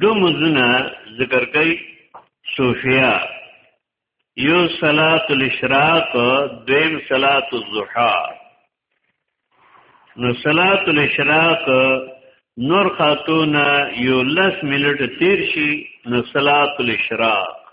دو مزونه ذکر کوي صوفیا یو صلات الاشراق دویم صلات الضحا نو صلات الاشراق نور خاتون یو لس منټ تیر شي نو صلات الاشراق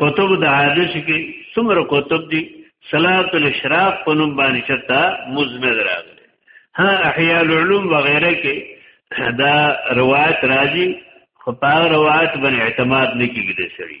کتب د حدیث کې څومره کتب دي صلات الاشراق په نوم باندې چتا مزمد راغلي ها احیاء العلوم وغیرہ کې دا روایت راځي خو په روایت باندې اعتماد نه کیږي د سړي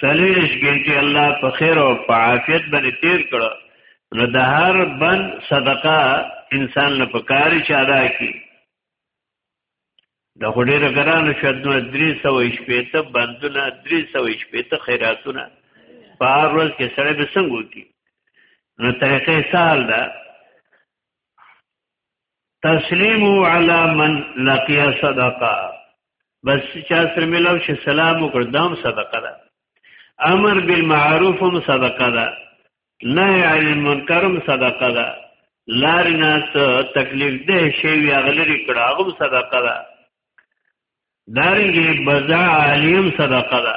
سلویش ګنټي الله په خیر او په عافیت باندې تیر کړو نو د هر بند صدقه انسان له پکاري چې ادا کی د هډیر ګرانو شدو 300 شپېته بندونه 300 شپېته خیراتونه په هر ورځ کې سره به څنګه کی نو طریقې سال دا تسلیم علی من لقی صدقه بس چا سره ملاو شي سلام وکړ دام صدقه ده امر بالمعروف هم صدقه ده نهی عن المنکر هم صدقه ده لار ناس تکلیف ده شی وی اغلری کړه هغه صدقه ده دارنګي بزا علیم صدقه ده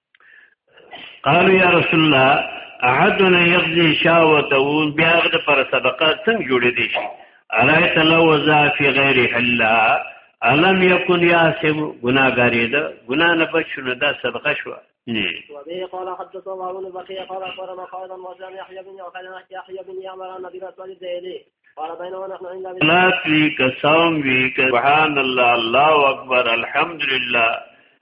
قالو یا رسول الله احدنا یغزی شاوته او بیا غد پر صدقه څنګه جوړې دي شي ارایت لو وزا فی غیر حلا الم یکن یاسم گناګاری ده گنا نه بچونه دا صدقه شو وبه قال حدثنا معمول بقي قال اخبرنا خالد وسلم يحيى بن يعقل يحيى بن يعمر عن ابي مسعود الدائلي قال بينما نحن عند ابي لا في كسام في سبحان الله الله اكبر الحمد لله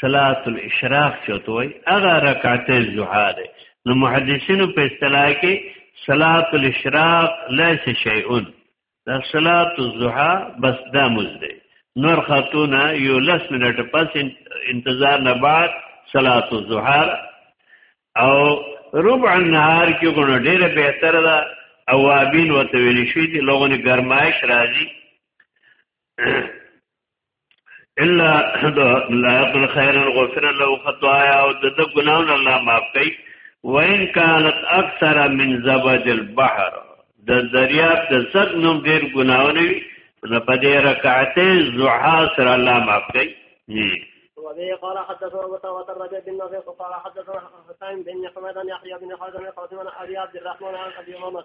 صلات الاشراق چوته وای هغه رکعت الضحا ده نو محدثینو په اصطلاح کې صلات الاشراق ليس شيء دا صلات الضحا بس دا مزده نور خاتونا یو لس منټ پس انتظار نه بعد صلات الضحا او ربع النهار کې ګونه ډیره بهتره ده اوابین وتویل شي دي لوګونه گرمایش راځي الا لا يقل خيرا غفر له خطايا او د د ګناون الله معاف کوي وان كانت اكثر من زبد البحر د دریاب د زګ نوم ډیر ګناونه وي نو په دې رکعته زوحا سره الله معاف کوي وبه قال حدثنا متوى الربيع بن نافع قال حدثنا حسين بن حميد عن يحيى بن خالد بن قاسم عن ابي عبد الرحمن عن ابي امامه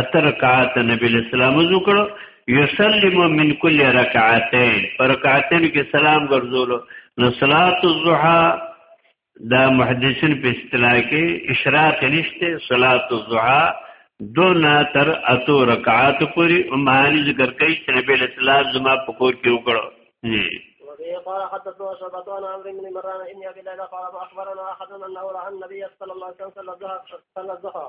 اترکعات نبی اسلام وکړو یسلم من کل رکعتین پر رکعتین کې سلام ګرځولو نو صلات الضحى دا محدثین په اصطلاح کې اشراق نشته صلات الضحى دو نه تر اتو رکعات پوری او معنی ذکر کوي چې نبی اسلام زما په کور کې وکړو قال حدثنا شعبة عن عمرو بن مران بن ابي ليلى قال اخبرنا احد انه راى النبي صلى الله عليه وسلم صلى الضحى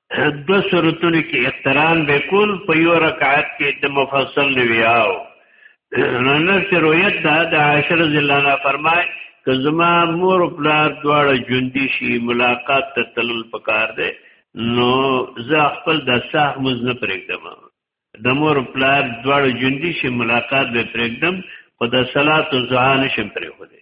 دو صورتونو کې اقتران به کول په یو رکعت کې د مفصل نیویاو نو نفس رویت دا د عاشر زلانا فرمای که زما مور او پلار دواړه ژوندي شي ملاقات ته تلل پکار دی نو زه خپل د ساه مز نه پرېږدم د مور او پلار دواړه ژوندي شي ملاقات به پرېږدم خو د صلات او ځان شم پرې خو دی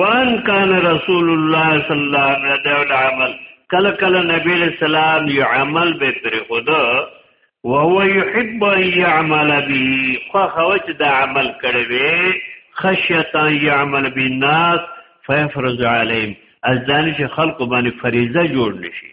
وان کان رسول الله صلی الله علیه وسلم عمل کله کله نبی علیہ السلام یو عمل به پر خدا وهو يحب ان يعمل به خو خوچ دا عمل کړي وي خشیت ان يعمل بالناس فيفرض عليهم ازدان چې خلق باندې فریضه جوړ نشي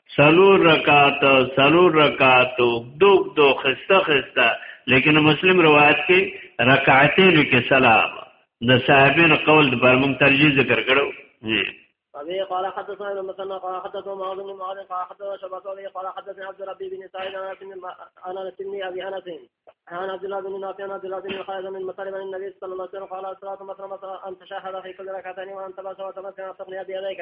سلور رکعات سلور رکعات دوک دو خسته خسته لیکن مسلم روایت کې رکعتین کې سلام د صاحبین قول د برمن ترجیح ذکر کړو ابي قال حدثنا ابن مسنى قال حدثنا معاذ بن معاذ قال حدثنا شباب ابي قال حدثنا عبد ربي بن سعيد عن انس انا سني ابي انس عن عبد الله بن نافع عن عبد الله بن خالد بن مطلب عن النبي صلى الله عليه وسلم قال الصلاه مثلا مثلا ان تشهد في كل ركعتين وان تبسم وتمسك تقنيه بيديك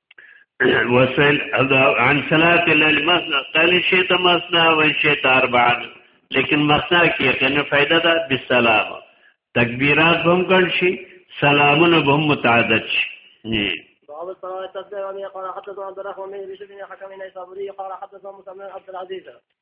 وسل عن صلات الليل مثنى قال شيت مثنى وشيت اربعا لیکن مثنى کې یقینا فائدہ ده بالسلام تکبیرات هم ګڼ شي سلامونه به هم متعدد شي باب الصلاة التسبيح وبه قال حدثنا عبد الرحمن بن بشر بن حكم بن صبري قال حدثنا مسلم بن عبد العزيز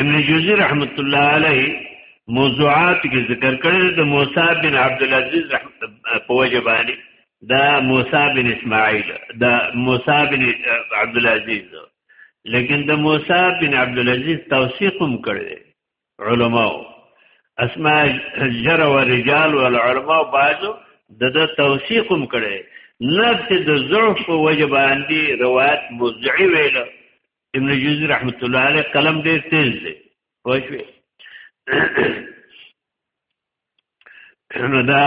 ابن جوزی رحمت الله علیه موضوعات کې ذکر کړی د موسی بن عبد العزيز په وجه باندې دا موسی بن اسماعیل دا موسی بن عبد العزيز لیکن د موسی بن عبد العزيز توثیق هم کړی علماء اسماء جر و رجال والعلماء بعضو د د توثیق هم کړی نه چې د ضعف په وجه باندې روایت مزعی ویل ابن جوزی رحمت الله علیه قلم ډیر تیز دی پښوی نو دا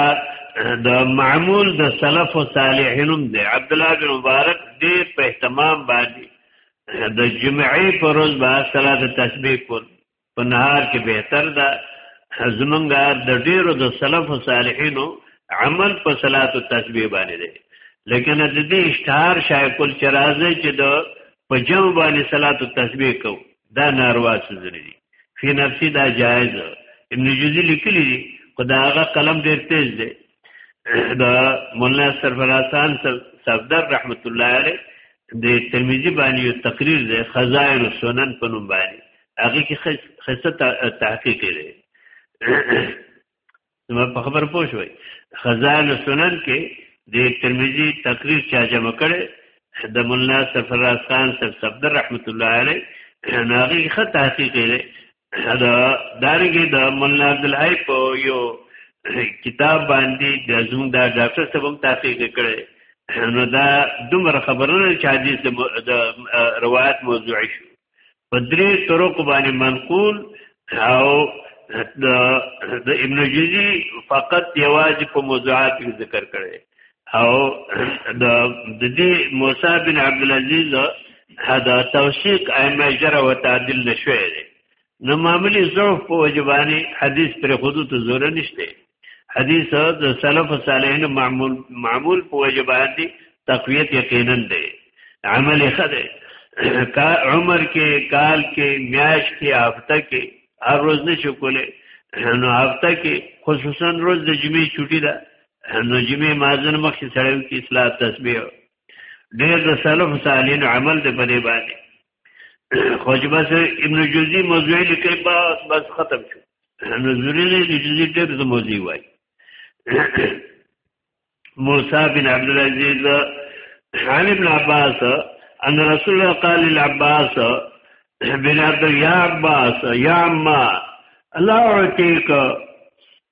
د معمول د سلف او صالحینم دی عبد الله بن مبارک دې په اهتمام باندې د جمعې پر ورځ به صلات تسبیح کول په نهار کې بهتر ده زمونږ د ډیرو د سلف صالحینو عمل په صلات او تسبیح باندې دی لیکن د دې اشتهار شای کول چې راځي چې د په جمع باندې صلات او تسبیح کو دا ناروا څه دي فی نفسی دا جایز ابن جوزی لیکلی دی خدا هغه قلم ډیر تیز دی دا مولانا سرفراسان صفدر رحمت الله علیه د ترمذی باندې یو تقریر دی خزائن السنن په نوم باندې هغه کې خسته تحقیق لري نو په خبر پوه شوي خزائن سنن کې د ترمذی تقریر چا جمع کړي د مولا سفر خان سر صفدر رحمت الله علیه ناغي خه تحقیق لري دا دارنګه د مولا عبد الحی په یو کتاب باندې د زوم دا ډاکټر سبم تحقیق کړي نو دا دومره خبرونه چې حدیث د روایت موضوع شو په درې طرق باندې منقول او د د ابن جزی فقط یوازې په موضوعات کې ذکر کړي او د د دې موسی بن عبد العزيز دا توثیق ائمه جره و تعدیل نشوي نو معاملې ضعف په وجبانی حدیث پر خودو ته زور نشته حدیث د سلف صالحین معمول معمول په وجه باندې تقویت یقینا دی عمل خده کا عمر کې کال کې میاش کې هفته کې هر روز نشو کولای نو هفته کې خصوصا روز د جمعې چټي ده نو جمعې مازن مخ سره کې اصلاح تسبیح ډېر د سلف صالحین عمل د پدې باندې خو چې بس ابن جوزی موضوع لیکي بس بس ختم شو نو زوري نه جوزی ډېر د موضوع وای موسی بن عبد العزيز عن ابن عباس ان رسول الله قال للعباس بن عبد يا عباس يا عمار الله اعطيك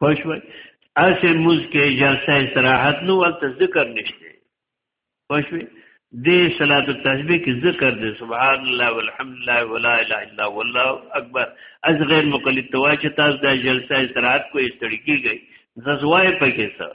پښوی اسه موز کې جلسه استراحت نو ولته ذکر نشته پښوی دې صلات التسبیح کې ذکر دې سبحان الله والحمد لله ولا اله الا والله اکبر از غیر مقلد تواچ تاسو د جلسه استراحت کو استړی کیږي ززوای پکې سره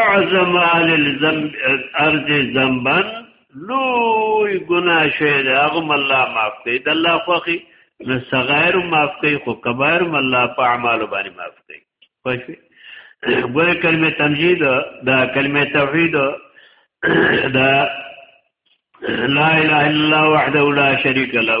اعظم اهل الذنب ارض ذنبا لوی ګنا شوی دی هغه الله معاف کوي د الله خوخي نه صغیر معاف کوي خو کبایر الله په اعمال باندې معاف کوي پښې ګوره کلمه تمجید دا کلمه توحید دا لا اله الا الله وحده لا شريك له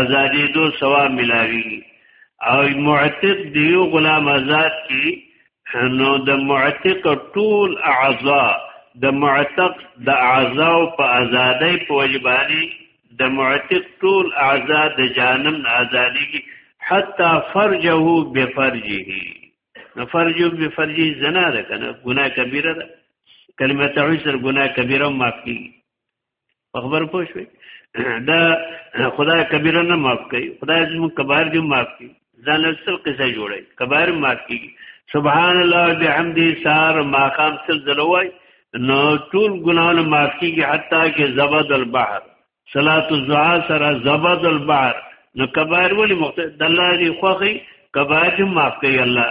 ازادي دو ثواب ملاوي او معتق دیو غلام آزاد کی نو د معتق ټول اعضاء د معتق د اعضاء په ازادۍ په وجبانی د معتق ټول اعضاء د جانم ازادي کی حتا فرجه بفرجه نو فرجه بفرجه زنا ده کنه ګناه کبیره ده کلمه تعویسر ګناه کبیره معاف کی په خبر پوه شوي دا خدای کبیره نه معاف کوي خدای زموږ کبار دې معاف کوي ځان له سل قصه جوړي کبار معاف کوي سبحان الله بحمدی سار ماقام سل زلوای نو ټول ګناونه معاف کیږي حتی کې زبد البحر صلات الزعا سره زبد البحر نو کبار ولی مخته د الله دی خوخي کبار معاف کوي الله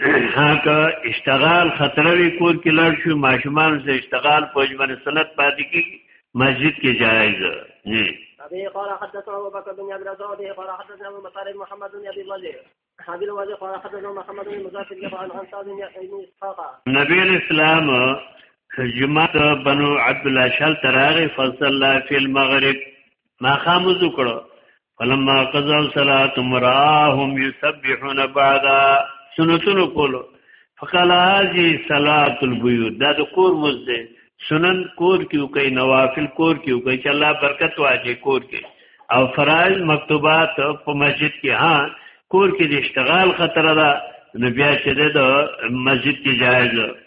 هغه اشتغال خطر وی کور کې لړ شو ماشومان سره اشتغال پوجمن سنت پاتې کی مسجد کې جایز نه ابي قال حدثنا ابو بكر بن عبد الرزاق قال حدثنا ابو مطارق محمد بن ابي الوزير حبيب الوزير قال حدثنا محمد بن مزاحم عن انصار بن اسحاق نبي الاسلام جماعت بنو عبد الله شل تراغي فصلى في المغرب ما خاموز کړو فلما قضا صلاه مراهم يسبحون بعد سنتونو کولو فقال هذه صلاه البيوت دا د کور مزده سنن کور کیو کوي نوافل کور کیو کوي چې الله برکت واجي کور کې او فرائض مکتوبات په مسجد کې ها کور کې د اشتغال خطر ده نو بیا چې د مسجد کې جایز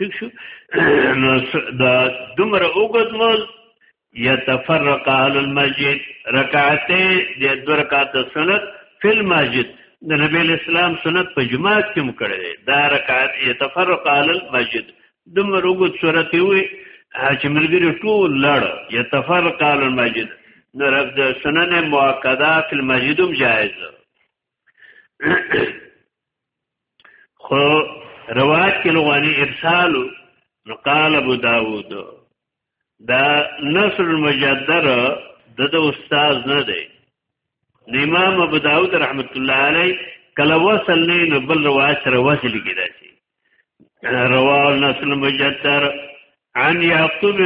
ٹھیک شو نو دا دمر اوګد مول یتفرق اهل المسجد رکعتین د دو رکعات سنت فی المسجد د نبی اسلام سنت په جماعت کې مکړه دا رکعت یتفرق اهل المسجد دمر اوګد صورت وی چې ملګری ټول لړ یتفرق اهل المسجد نو رب د سنن مؤکده فی المسجد هم جائز خو روایت کې لغوانی ارسال نو قال ابو داوود دا نصر المجدر د د استاد نه دی امام ابو داوود رحمت الله علی کله وصل نه نو بل روایت سره وصل کیدای شي رواه النصر المجتر عن يعقوب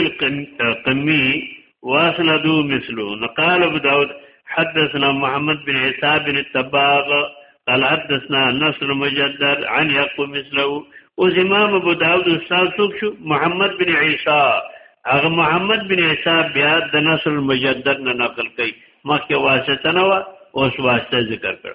القمي واسنده مثله نقال ابو داود حدثنا محمد بن عيسى بن التباغ قال حدثنا نصر مجدد عن يعقوب مثله او امام ابو داود استاد څوک شو محمد بن عيسى هغه محمد بن عيسى بیا د نصر المجدد نه نقل کړي مخکې واسطه نه و اوس واسطه ذکر کړ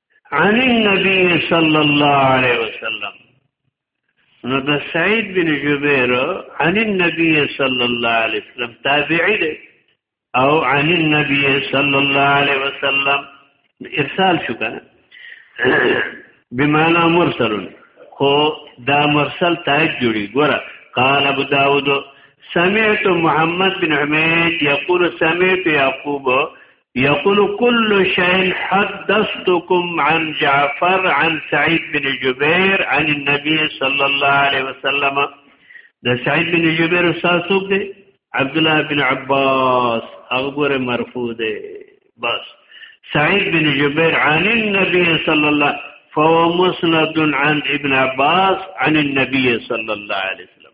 عن النبي صلى الله عليه وسلم نو د سعید بن جبیر عن النبي صلى الله عليه وسلم تابعی دی او عن النبي صلى الله عليه وسلم ارسال شو کنه بمانا مرسل خو دا مرسل تایید جوړي ګوره قال ابو داود سمعت محمد بن حمید یقول سمعت یعقوب يقول كل شيء حدثتكم عن جعفر عن سعيد بن جبير عن النبي صلى الله عليه وسلم ده سعيد بن جبير ساسوك دی عبد الله بن عباس أغبر مرفوض بس سعيد بن جبير عن النبي صلى الله فهو مسند عن ابن عباس عن النبي صلى الله عليه وسلم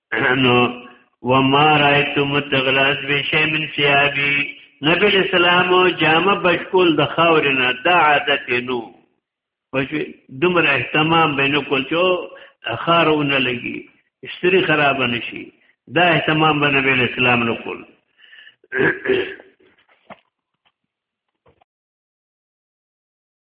نو وما رايتم تغلاس بشي من ثيابي نبی اسلام او جامه بشکول د خاورې نه دا عادت نو پښې دومره اهتمام به نه کول چې خارونه لګي استری خراب نشي دا اهتمام به نبی اسلام نه کول